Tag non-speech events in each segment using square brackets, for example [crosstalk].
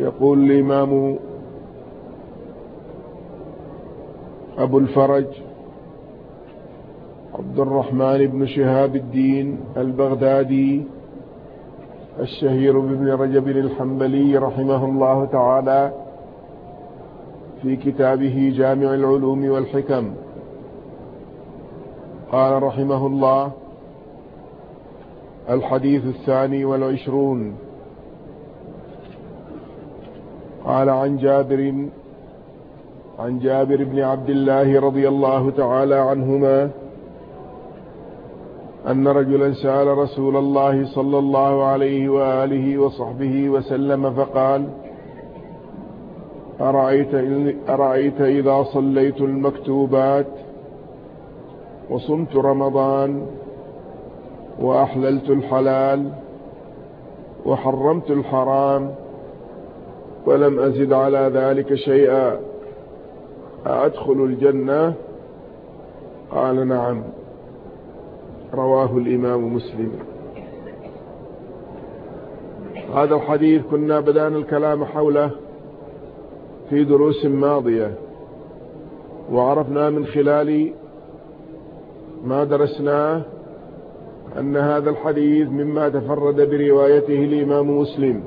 يقول الإمام أبو الفرج عبد الرحمن بن شهاب الدين البغدادي الشهير بابن رجب الحنبلي رحمه الله تعالى في كتابه جامع العلوم والحكم. قال رحمه الله الحديث الثاني والعشرون. قال عن جابر عن جابر بن عبد الله رضي الله تعالى عنهما أن رجلا سأل رسول الله صلى الله عليه وآله وصحبه وسلم فقال أرأيت, أرأيت إذا صليت المكتوبات وصمت رمضان وأحللت الحلال وحرمت الحرام ولم أزد على ذلك شيئا. أدخل الجنة؟ قال نعم. رواه الإمام مسلم. هذا الحديث كنا بدأنا الكلام حوله في دروس ماضية وعرفنا من خلال ما درسناه أن هذا الحديث مما تفرد بروايته الإمام مسلم.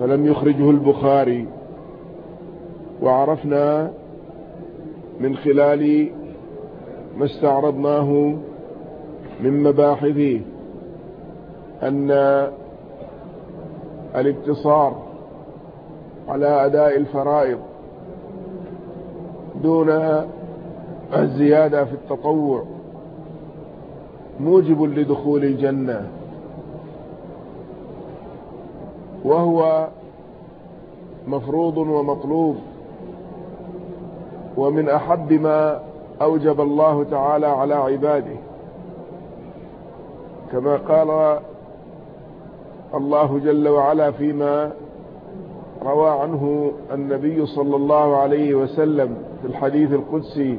فلم يخرجه البخاري. وعرفنا من خلال ما استعرضناه من مباحثه أن الاقتصار على أداء الفرائض دون الزيادة في التطوع موجب لدخول الجنة. وهو مفروض ومطلوب ومن أحب ما أوجب الله تعالى على عباده. كما قال الله جل وعلا فيما روى عنه النبي صلى الله عليه وسلم في الحديث القدسي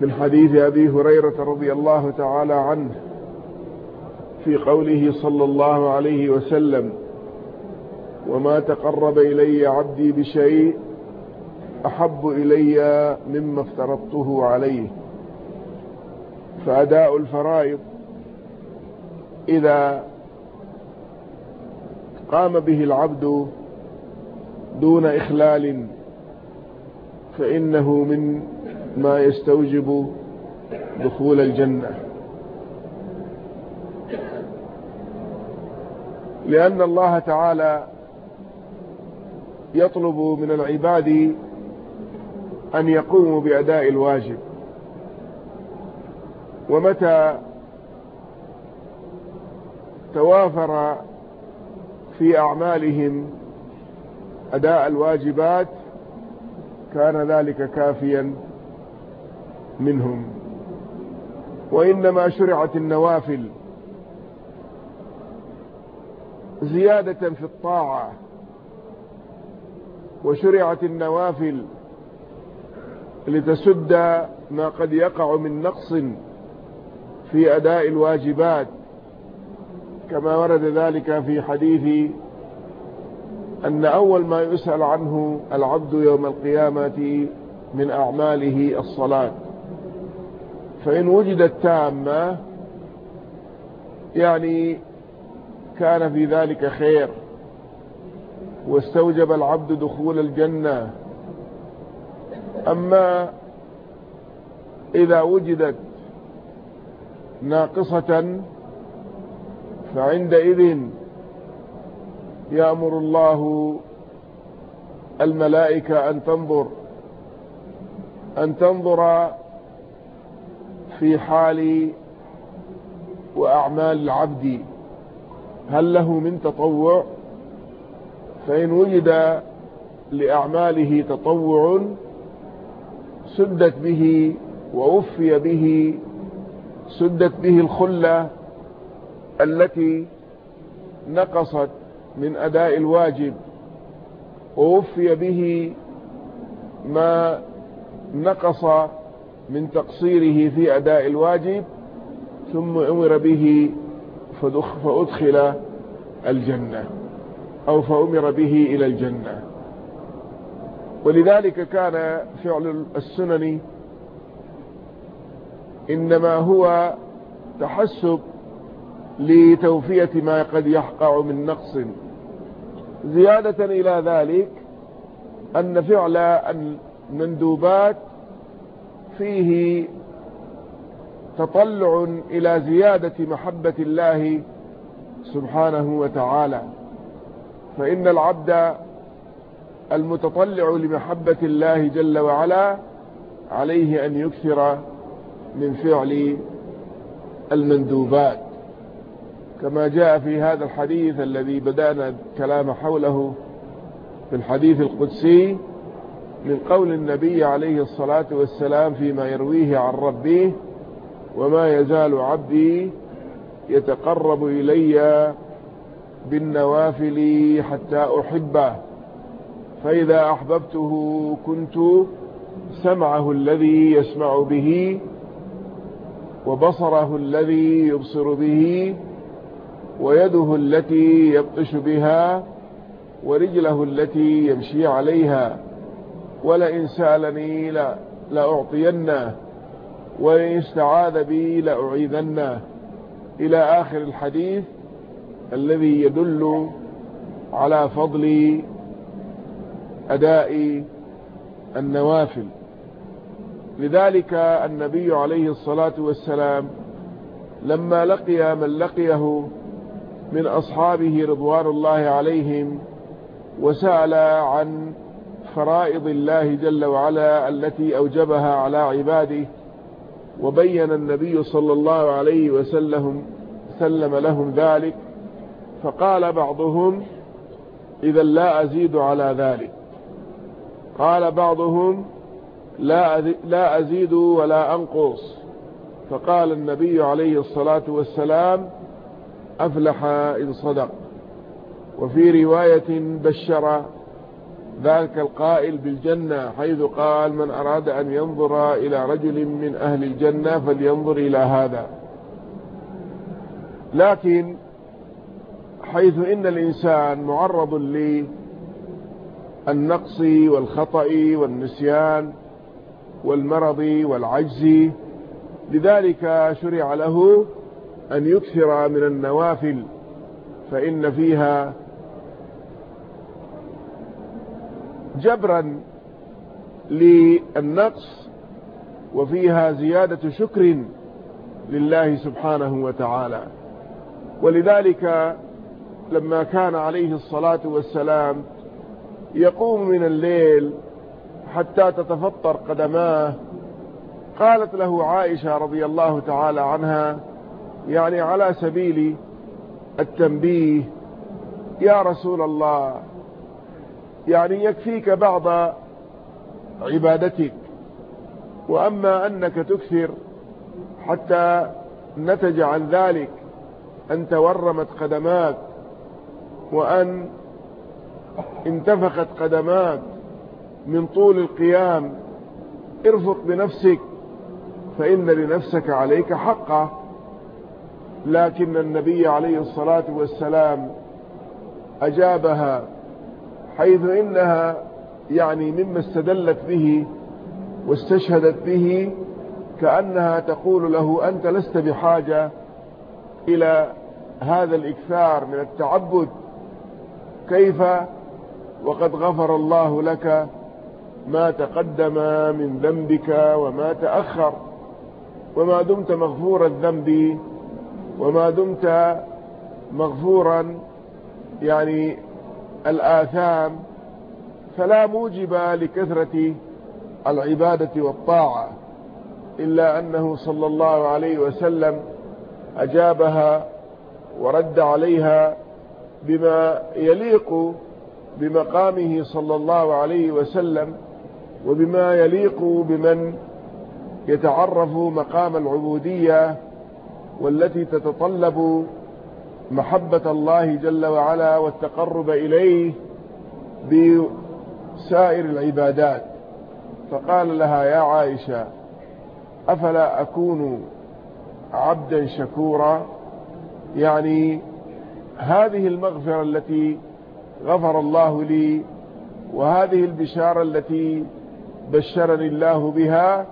من حديث أبي هريرة رضي الله تعالى عنه. في قوله صلى الله عليه وسلم وما تقرب إلي عبدي بشيء أحب إلي مما افترضته عليه. فأداء الفرائض إذا قام به العبد دون إخلال فإنه من ما يستوجب دخول الجنة. لأن الله تعالى يطلب من العباد أن يقوموا بأداء الواجب. ومتى توافر في أعمالهم أداء الواجبات كان ذلك كافيا منهم. وإنما شرعت النوافل زيادة في الطاعة وشرعت النوافل لتسد ما قد يقع من نقص في أداء الواجبات كما ورد ذلك في حديث أن أول ما يسأل عنه العبد يوم القيامة من أعماله الصلاة. فإن وجدت تامة يعني كان في ذلك خير. واستوجب العبد دخول الجنة. أما إذا وجدت ناقصة فعندئذ يأمر الله الملائكة أن تنظر أن تنظر في حال وأعمال العبد. هل له من تطوع؟ فإن وجد لأعماله تطوع سدت به ووفي به سدت به الخلة التي نقصت من أداء الواجب ووفي به ما نقص من تقصيره في أداء الواجب ثم أمر به فأدخل الجنة أو فأمر به إلى الجنة. ولذلك كان فعل السنن إنما هو تحسب لتوفية ما قد يحقع من نقص. زيادة إلى ذلك أن فعل المندوبات فيه تطلع إلى زيادة محبة الله سبحانه وتعالى. فإن العبد المتطلع لمحبة الله جل وعلا عليه أن يكثر من فعل المندوبات. كما جاء في هذا الحديث الذي بدأنا الكلام حوله في الحديث القدسي من قول النبي عليه الصلاة والسلام فيما يرويه عن ربه وما يزال عبدي يتقرب إلي بالنوافل حتى أحبه. فإذا أحببته كنت سمعه الذي يسمع به وبصره الذي يبصر به ويده التي يبطش بها ورجله التي يمشي عليها. ولئن سألني لأعطينه وإن استعاذ بي لأعيذنه. إلى آخر الحديث الذي يدل على فضل أداء النوافل. لذلك النبي عليه الصلاة والسلام لما لقي من لقيه من أصحابه رضوان الله عليهم وسأل عن فرائض الله جل وعلا التي أوجبها على عباده وبين النبي صلى الله عليه وسلم سلم لهم ذلك فقال بعضهم إذا لا أزيد على ذلك. قال بعضهم لا أزيد ولا أنقص. فقال النبي عليه الصلاة والسلام أفلح إن صدق. وفي رواية بشر ذلك القائل بالجنة حيث قال من أراد أن ينظر إلى رجل من أهل الجنة فلينظر إلى هذا. لكن حيث إن الإنسان معرض للنقص والخطأ والنسيان والمرض والعجز لذلك شرع له أن يكثر من النوافل فإن فيها جبرا للنقص وفيها زيادة شكر لله سبحانه وتعالى. ولذلك لما كان عليه الصلاة والسلام يقوم من الليل حتى تتفطر قدماه قالت له عائشة رضي الله تعالى عنها يعني على سبيل التنبيه يا رسول الله يعني يكفيك بعض عبادتك. وأما أنك تكثر حتى نتج عن ذلك أن تورمت قدماك وأن انتفخت قدماك من طول القيام ارفق بنفسك فإن لنفسك عليك حقا. لكن النبي عليه الصلاة والسلام أجابها حيث إنها يعني مما استدلت به واستشهدت به كأنها تقول له أنت لست بحاجة إلى هذا الإكثار من التعبد. كيف؟ وقد غفر الله لك ما تقدم من ذنبك وما تأخر. وما دمت مغفور الذنب وما دمت مغفورا يعني الآثام فلا موجب لكثرة العبادة والطاعة إلا أنه صلى الله عليه وسلم أجابها ورد عليها بما يليق بمقامه صلى الله عليه وسلم وبما يليق بمن يتعرف مقام العبودية والتي تتطلب محبة الله جل وعلا والتقرب إليه بسائر العبادات. فقال لها يا عائشة أفلا أكون عبدا شكورا؟ يعني هذه المغفرة التي غفر الله لي وهذه البشارة التي بشرني الله بها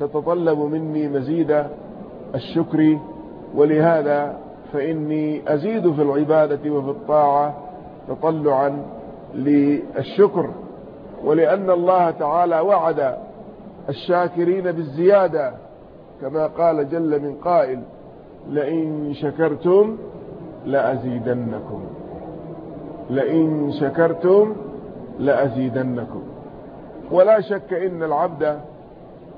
تتطلب مني مزيد الشكر. ولهذا فإني أزيد في العبادة وفي الطاعة تطلعا للشكر ولأن الله تعالى وعد الشاكرين بالزيادة كما قال جل من قائل لئن شكرتم لأزيدنكم لئن شكرتم لأزيدنكم. ولا شك إن العبد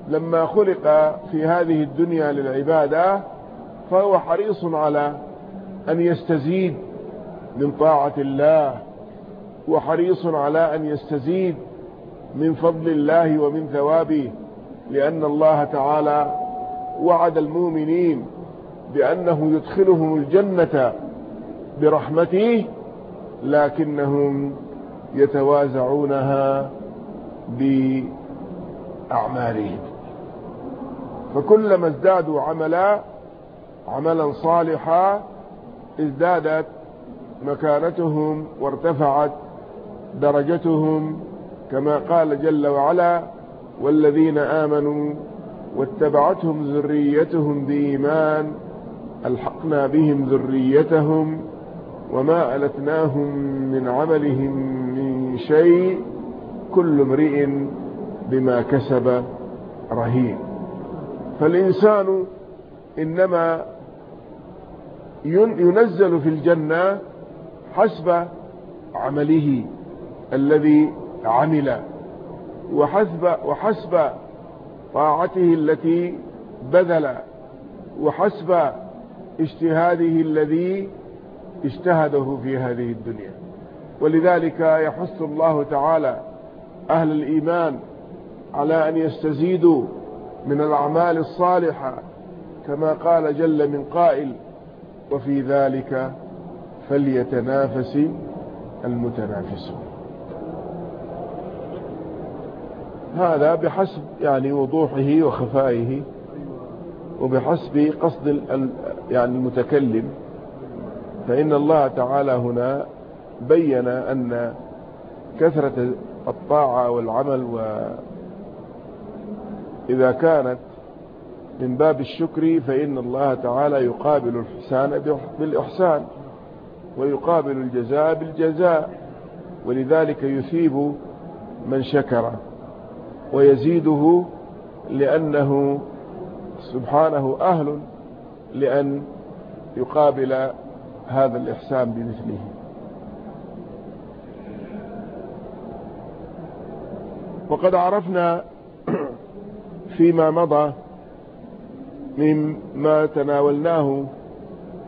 لما خلق في هذه الدنيا للعبادة فهو حريص على أن يستزيد من طاعة الله وحريص على أن يستزيد من فضل الله ومن ثوابه لأن الله تعالى وعد المؤمنين بأنه يدخلهم الجنة برحمته لكنهم يتوازعونها بأعمالهم. فكلما ازدادوا عملا عملا صالحا ازدادت مكانتهم وارتفعت درجتهم كما قال جل وعلا والذين آمنوا واتبعتهم ذريتهم بإيمان ألحقنا بهم ذريتهم وما ألتناهم من عملهم من شيء كل امرئ بما كسب رهين فالإنسان إنما ينزل في الجنة حسب عمله الذي عمل وحسب, وحسب طاعته التي بذل وحسب اجتهاده الذي اجتهده في هذه الدنيا. ولذلك يحث الله تعالى أهل الإيمان على أن يستزيدوا من الأعمال الصالحة كما قال جل من قائل وفي ذلك فليتنافس المتنافسون. هذا بحسب يعني وضوحه وخفائه وبحسب قصد يعني المتكلم. فإن الله تعالى هنا بين أن كثرة الطاعة والعمل وإذا كانت من باب الشكر فإن الله تعالى يقابل الإحسان بالإحسان ويقابل الجزاء بالجزاء ولذلك يثيب من شكر ويزيده لأنه سبحانه أهل لأن يقابل هذا الإحسان بمثله. وقد عرفنا [clears throat] فيما مضى مما تناولناه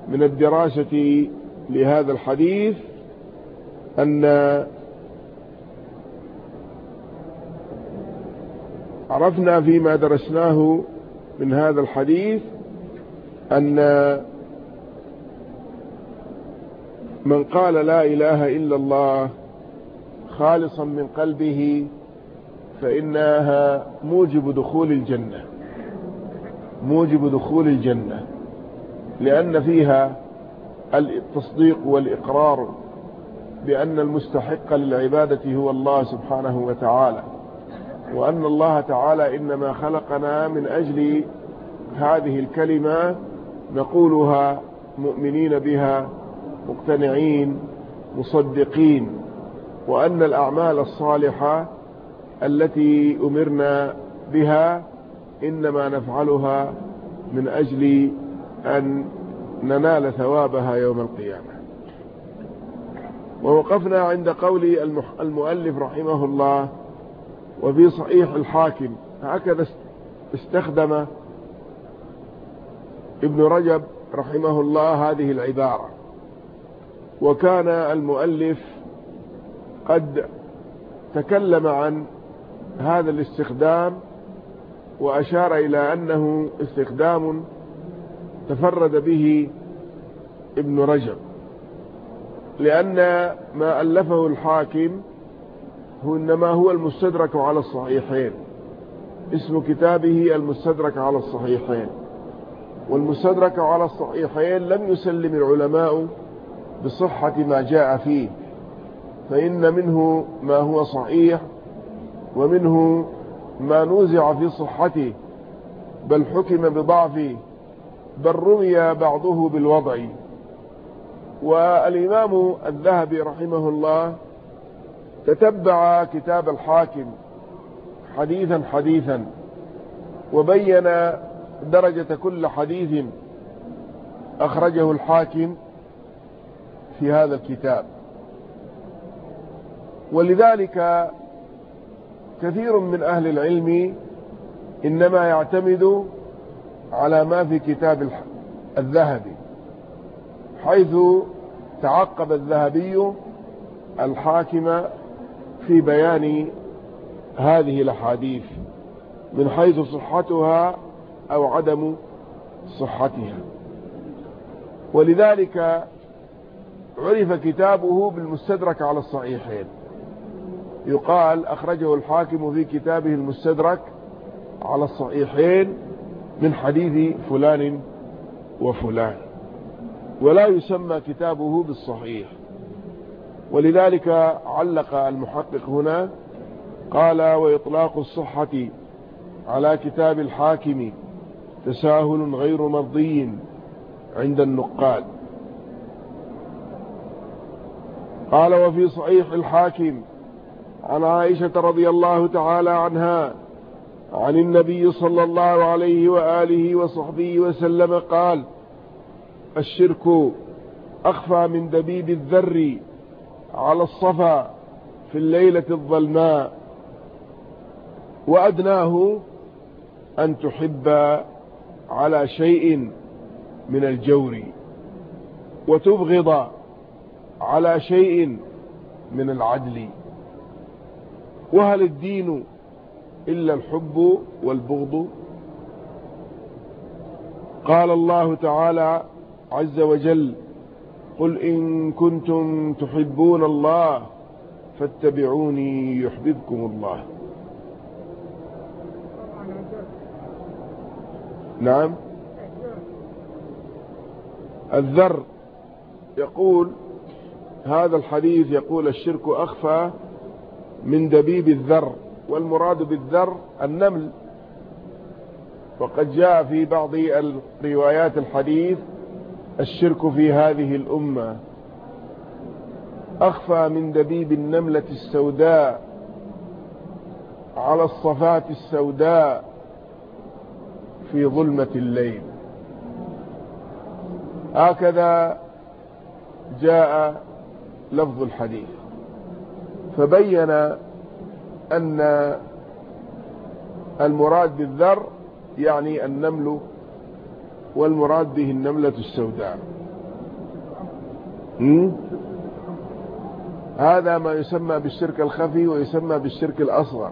من الدراسة لهذا الحديث أن عرفنا فيما درسناه من هذا الحديث أن من قال لا إله إلا الله خالصا من قلبه فإنها موجب دخول الجنة موجب دخول الجنة لأن فيها التصديق والإقرار بأن المستحق للعبادة هو الله سبحانه وتعالى وأن الله تعالى إنما خلقنا من أجل هذه الكلمة نقولها مؤمنين بها مقتنعين مصدقين وأن الأعمال الصالحة التي أمرنا بها إنما نفعلها من أجل أن ننال ثوابها يوم القيامة. ووقفنا عند قول المؤلف رحمه الله وفي صحيح الحاكم هكذا استخدم ابن رجب رحمه الله هذه العبارة. وكان المؤلف قد تكلم عن هذا الاستخدام وأشار إلى أنه استخدام تفرد به ابن رجب لأن ما ألفه الحاكم هو إنما هو المستدرك على الصحيحين اسم كتابه المستدرك على الصحيحين والمستدرك على الصحيحين لم يسلم العلماء بصحة ما جاء فيه فإن منه ما هو صحيح ومنه ما نوزع في صحته بل حكم بضعفه بل رمي بعضه بالوضع. والإمام الذهبي رحمه الله تتبع كتاب الحاكم حديثا حديثا وبين درجة كل حديث أخرجه الحاكم في هذا الكتاب. ولذلك كثير من أهل العلم إنما يعتمد على ما في كتاب الذهبي حيث تعقب الذهبي الحاكم في بيان هذه الأحاديث من حيث صحتها أو عدم صحتها. ولذلك عرف كتابه بالمستدرك على الصحيحين. يقال أخرجه الحاكم في كتابه المستدرك على الصحيحين من حديث فلان وفلان ولا يسمى كتابه بالصحيح. ولذلك علق المحقق هنا قال وإطلاق الصحة على كتاب الحاكم تساهل غير مرضي عند النقاد. قال وفي صحيح الحاكم عن عائشة رضي الله تعالى عنها عن النبي صلى الله عليه وآله وصحبه وسلم قال الشرك أخفى من دبيب الذر على الصفا في الليلة الظلماء وأدناه أن تحب على شيء من الجور وتبغض على شيء من العدل. وهل الدين إلا الحب والبغض؟ قال الله تعالى عز وجل قل إن كنتم تحبون الله فاتبعوني يحببكم الله. نعم. الذر يقول هذا الحديث يقول الشرك أخفى من دبيب الذر والمراد بالذر النمل. وقد جاء في بعض الروايات الحديث الشرك في هذه الأمة. أخفى من دبيب النملة السوداء على الصفات السوداء في ظلمة الليل. هكذا جاء لفظ الحديث. فبين أن المراد بالذر يعني النمل والمراد به النملة السوداء. هذا ما يسمى بالشرك الخفي ويسمى بالشرك الأصغر.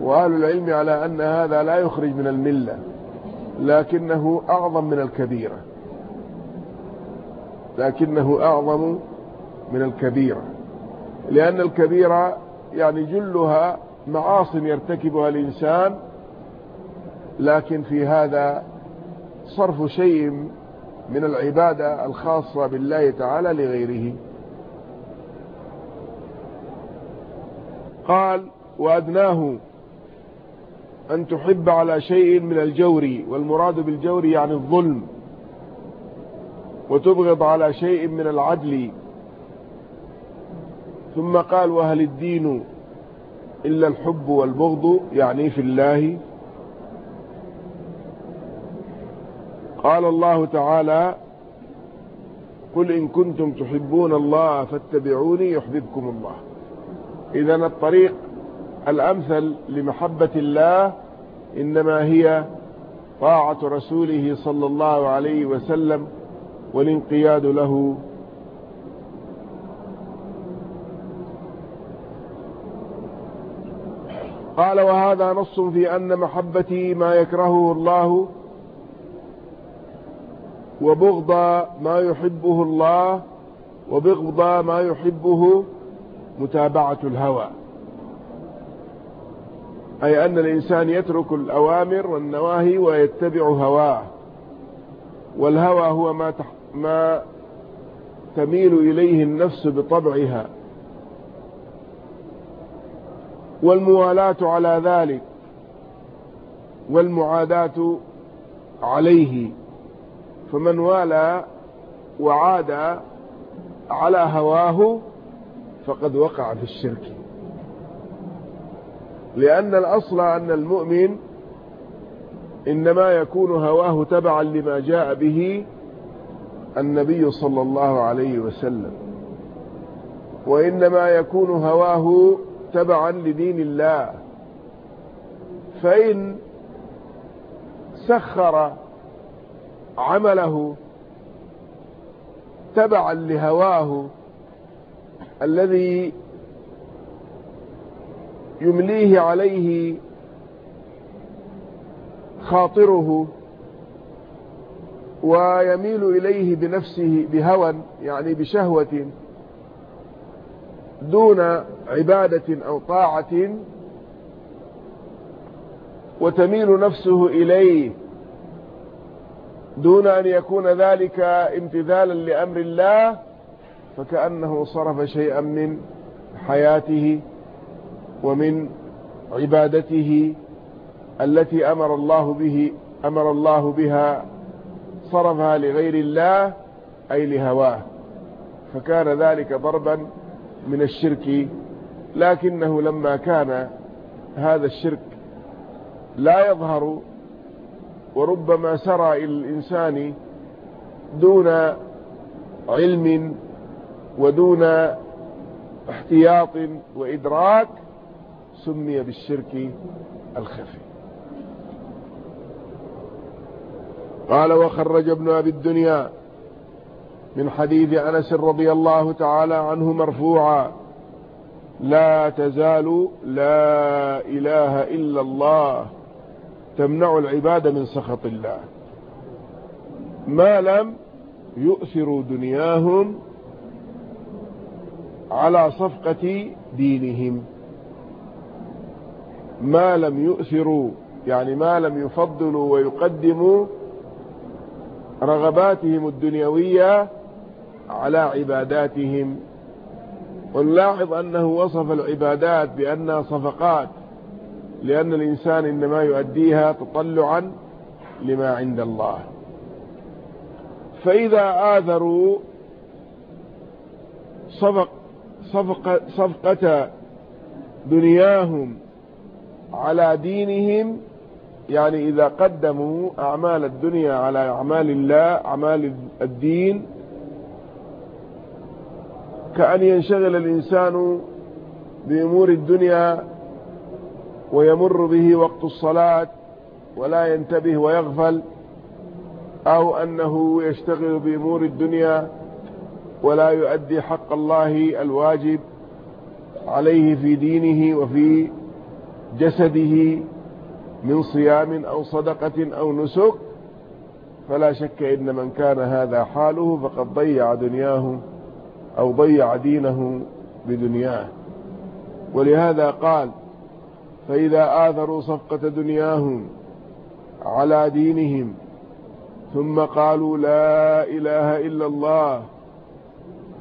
وأهل العلم على أن هذا لا يخرج من الملة لكنه أعظم من الكبيرة. لكنه أعظم من الكبيرة. لأن الكبيرة يعني جلها معاص يرتكبها الإنسان لكن في هذا صرف شيء من العبادة الخاصة بالله تعالى لغيره. قال وأدناه أن تحب على شيء من الجور والمراد بالجور يعني الظلم وتبغض على شيء من العدل. ثم قال وهل الدين إلا الحب والبغض يعني في الله؟ قال الله تعالى قل إن كنتم تحبون الله فاتبعوني يحببكم الله. إذا الطريق الأمثل لمحبة الله إنما هي طاعة رسوله صلى الله عليه وسلم والانقياد له. قال وهذا نص في أن محبتي ما يكرهه الله وبغض ما يحبه الله وبغض ما يحبه متابعة الهوى. أي أن الإنسان يترك الأوامر والنواهي ويتبع هواه. والهوى هو ما, تح ما تميل إليه النفس بطبعها. والموالاة على ذلك والمعاداة عليه. فمن والى وعاد على هواه فقد وقع في الشرك. لأن الأصل أن المؤمن إنما يكون هواه تبعا لما جاء به النبي صلى الله عليه وسلم وإنما يكون هواه تبعا لدين الله. فإن سخر عمله تبعا لهواه الذي يمليه عليه خاطره ويميل إليه بنفسه بهوى يعني بشهوة دون عبادة أو طاعة وتميل نفسه إليه دون أن يكون ذلك امتثالا لأمر الله فكأنه صرف شيئا من حياته ومن عبادته التي أمر الله به أمر الله بها صرفها لغير الله أي لهواه. فكان ذلك ضربا من الشرك لكنه لما كان هذا الشرك لا يظهر وربما سرى الإنسان دون علم ودون احتياط وإدراك سمي بالشرك الخفي. قال وخرج ابن أبي الدنيا من حديث أنس رضي الله تعالى عنه مرفوعا لا تزال لا إله إلا الله تمنع العباد من سخط الله. ما لم يؤثروا دنياهم على صفقة دينهم. ما لم يؤثروا يعني ما لم يفضلوا ويقدموا رغباتهم الدنيوية على عباداتهم. ونلاحظ أنه وصف العبادات بأنها صفقات لأن الإنسان إنما يؤديها تطلعا لما عند الله. فإذا آذروا صفق صفقة, صفقة دنياهم على دينهم يعني إذا قدموا أعمال الدنيا على أعمال الله أعمال الدين كأن ينشغل الإنسان بأمور الدنيا ويمر به وقت الصلاة ولا ينتبه ويغفل أو أنه يشتغل بأمور الدنيا ولا يؤدي حق الله الواجب عليه في دينه وفي جسده من صيام أو صدقة أو نسك. فلا شك إن من كان هذا حاله فقد ضيع دنياه. أو ضيع دينه بدنياه. ولهذا قال فإذا آثروا صفقة دنياهم على دينهم ثم قالوا لا إله إلا الله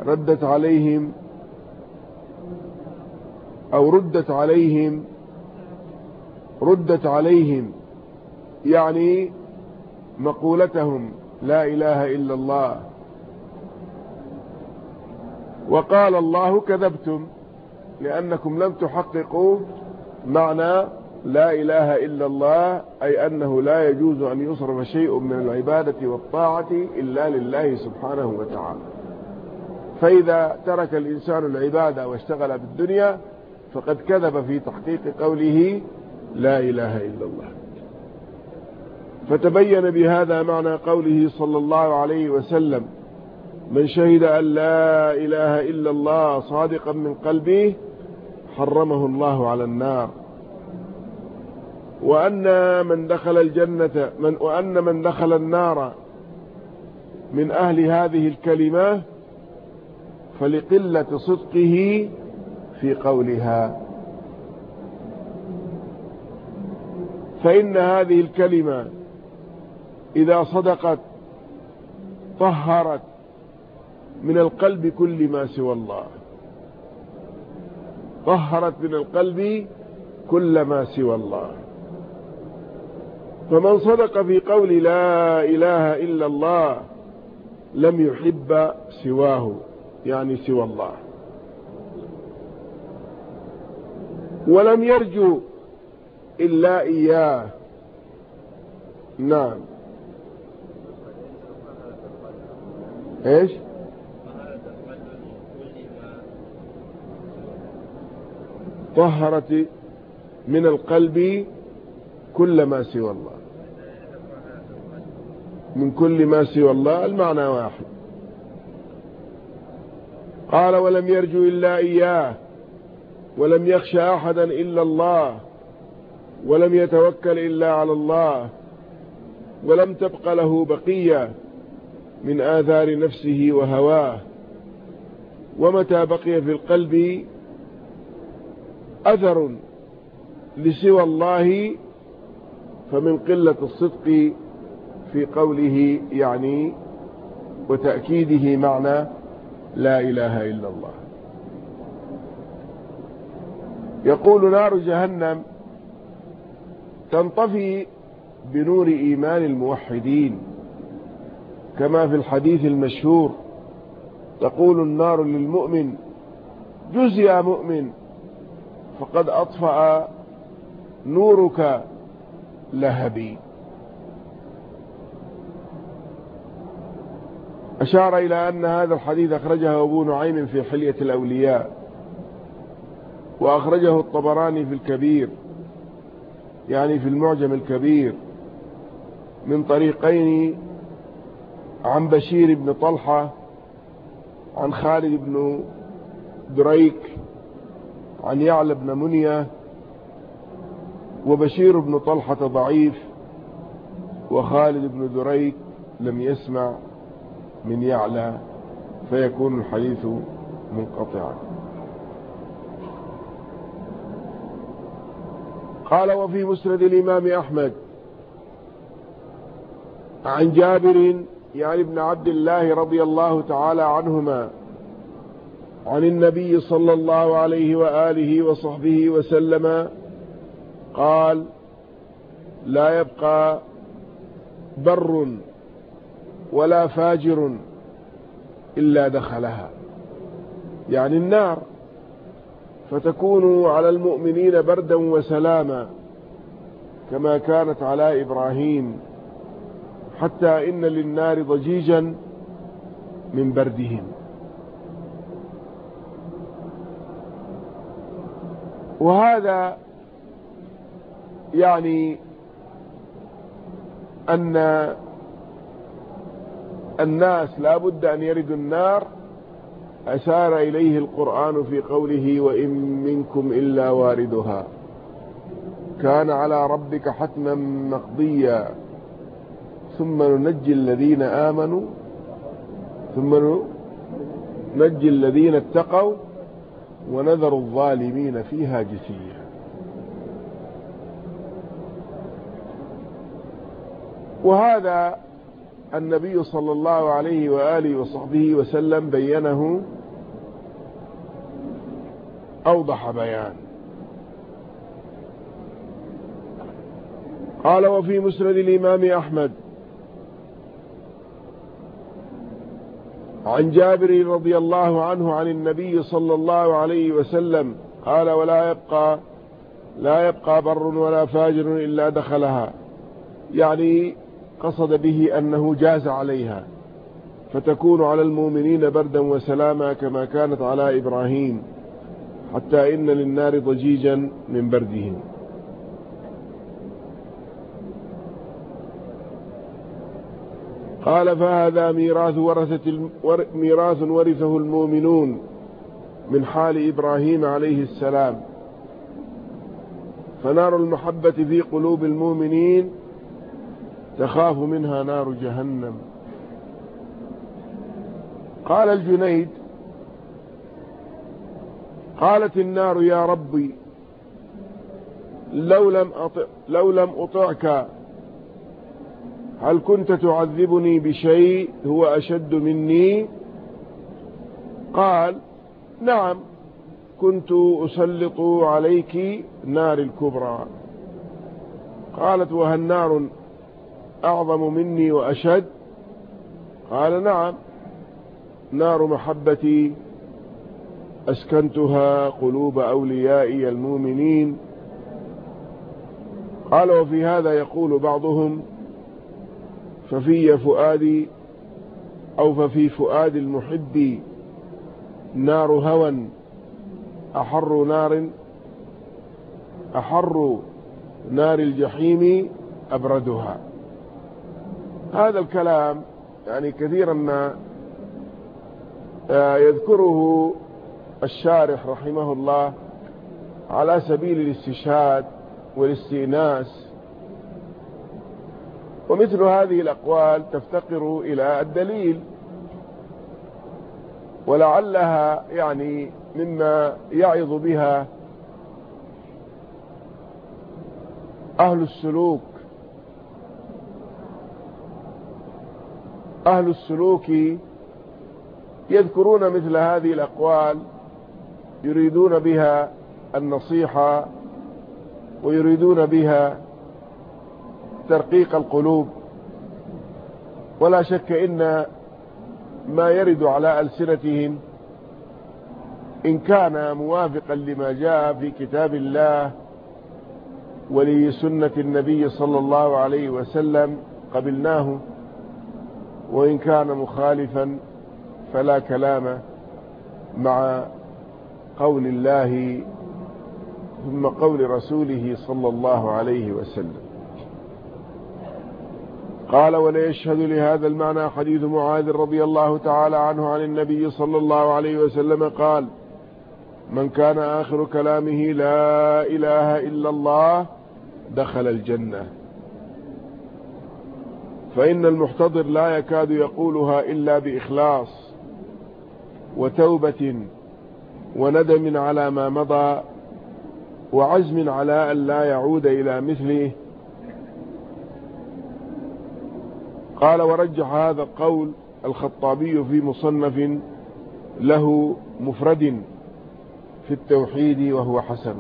ردت عليهم أو ردت عليهم ردت عليهم يعني مقولتهم لا إله إلا الله. وقال الله كذبتم لأنكم لم تحققوا معنى لا إله إلا الله أي أنه لا يجوز أن يصرف شيء من العبادة والطاعة إلا لله سبحانه وتعالى. فإذا ترك الإنسان العبادة واشتغل بالدنيا فقد كذب في تحقيق قوله لا إله إلا الله. فتبين بهذا معنى قوله صلى الله عليه وسلم من شهد أن لا إله إلا الله صادقا من قلبه حرمه الله على النار. وأن من دخل الجنة من وأن من دخل النار من أهل هذه الكلمة فلقلة صدقه في قولها. فإن هذه الكلمة إذا صدقت طهرت من القلب كل ما سوى الله. طهرت من القلب كل ما سوى الله. فمن صدق في قول لا إله إلا الله لم يحب سواه يعني سوى الله. ولم يرجو إلا إياه. نعم. إيش؟ طهرت من القلب كل ما سوى الله. من كل ما سوى الله المعنى واحد. قال ولم يرجو إلا إياه ولم يخشى أحدا إلا الله ولم يتوكل إلا على الله ولم تبق له بقية من آثار نفسه وهواه ومتى بقي في القلب أثر لسوى الله فمن قلة الصدق في قوله يعني وتأكيده معنى لا إله إلا الله. يقول نار جهنم تنطفي بنور إيمان الموحدين كما في الحديث المشهور تقول النار للمؤمن جز يا مؤمن فقد أطفأ نورك لهبي. أشار إلى أن هذا الحديث أخرجه أبو نعيم في حلية الأولياء وأخرجه الطبراني في الكبير يعني في المعجم الكبير من طريقين عن بشير بن طلحة عن خالد بن دريك عن يعلى بن منية وبشير بن طلحة ضعيف وخالد بن دريك لم يسمع من يعلى فيكون الحديث منقطعا. قال وفي مسند الإمام أحمد عن جابر يعني ابن عبد الله رضي الله تعالى عنهما عن النبي صلى الله عليه وآله وصحبه وسلم قال لا يبقى بر ولا فاجر إلا دخلها. يعني النار فتكون على المؤمنين بردا وسلاما كما كانت على إبراهيم حتى إن للنار ضجيجا من بردهم. وهذا يعني أن الناس لا بد أن يردوا النار أشار إليه القرآن في قوله وإن منكم إلا واردها كان على ربك حتما مقضيا. ثم ننجي الذين آمنوا ثم ننجي الذين اتقوا. ونذر الظالمين فيها جسيا. وهذا النبي صلى الله عليه وآله وصحبه وسلم بينه أوضح بيان. قال وفي مسند الإمام أحمد عن جابر رضي الله عنه عن النبي صلى الله عليه وسلم قال ولا يبقى لا يبقى بر ولا فاجر إلا دخلها. يعني قصد به أنه جاز عليها. فتكون على المؤمنين بردا وسلاما كما كانت على إبراهيم حتى إن للنار ضجيجا من بردهم. قال فهذا ميراث ورثة ميراث ورثه المؤمنون من حال إبراهيم عليه السلام. فنار المحبة في قلوب المؤمنين تخاف منها نار جهنم. قال الجنيد قالت النار يا ربي لو لم, أطع لو لم أطعك هل كنت تعذبني بشيء هو أشد مني؟ قال نعم كنت أسلط عليك نار الكبرى. قالت وهل نار أعظم مني وأشد؟ قال نعم نار محبتي. أسكنتها قلوب أوليائي المؤمنين. قال وفي هذا يقول بعضهم ففي فؤادي أو ففي فؤاد المحب نار هوى أحر نار أحر نار الجحيم أبردها. هذا الكلام يعني كثيرا ما آه، يذكره الشارح رحمه الله على سبيل الاستشهاد والاستئناس ومثل هذه الأقوال تفتقر إلى الدليل ولعلها يعني مما يعظ بها أهل السلوك. أهل السلوك يذكرون مثل هذه الأقوال يريدون بها النصيحة ويريدون بها ترقيق القلوب. ولا شك إن ما يرد على ألسنتهم إن كان موافقا لما جاء في كتاب الله ولسنة النبي صلى الله عليه وسلم قبلناه وإن كان مخالفا فلا كلام مع قول الله ثم قول رسوله صلى الله عليه وسلم. قال ولا يشهد لهذا المعنى حديث معاذ رضي الله تعالى عنه عن النبي صلى الله عليه وسلم قال من كان آخر كلامه لا إله إلا الله دخل الجنة. فإن المحتضر لا يكاد يقولها إلا بإخلاص وتوبة وندم على ما مضى وعزم على أن لا يعود إلى مثله قال ورجح هذا القول الخطابي في مصنف له مفرد في التوحيد وهو حسن.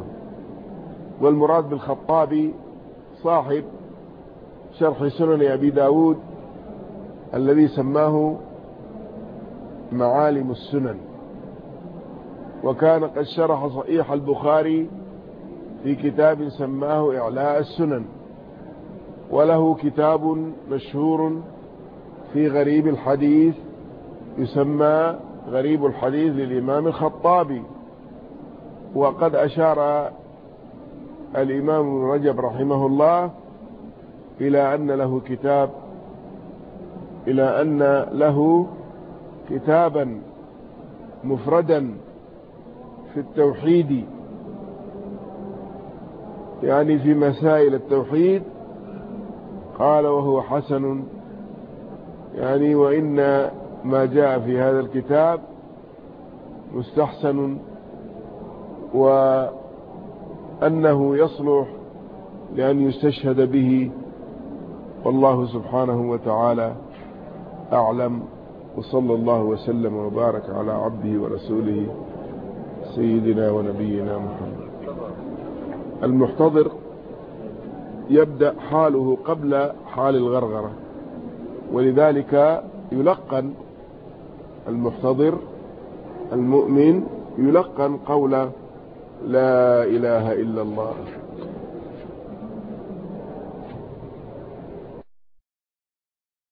والمراد بالخطابي صاحب شرح سنن أبي داود الذي سماه معالم السنن. وكان قد شرح صحيح البخاري في كتاب سماه إعلاء السنن. وله كتاب مشهور في غريب الحديث يسمى غريب الحديث للإمام الخطابي وقد أشار الإمام رجب رحمه الله إلى أن له كتاب إلى أن له كتابا مفردا في التوحيد يعني في مسائل التوحيد قال وهو حسن يعني وإن ما جاء في هذا الكتاب مستحسن وأنه يصلح لأن يستشهد به والله سبحانه وتعالى أعلم وصلى الله وسلم وبارك على عبده ورسوله سيدنا ونبينا محمد. المحتضر يبدأ حاله قبل حال الغرغرة. ولذلك يلقن المحتضر المؤمن يلقن قول لا إله إلا الله.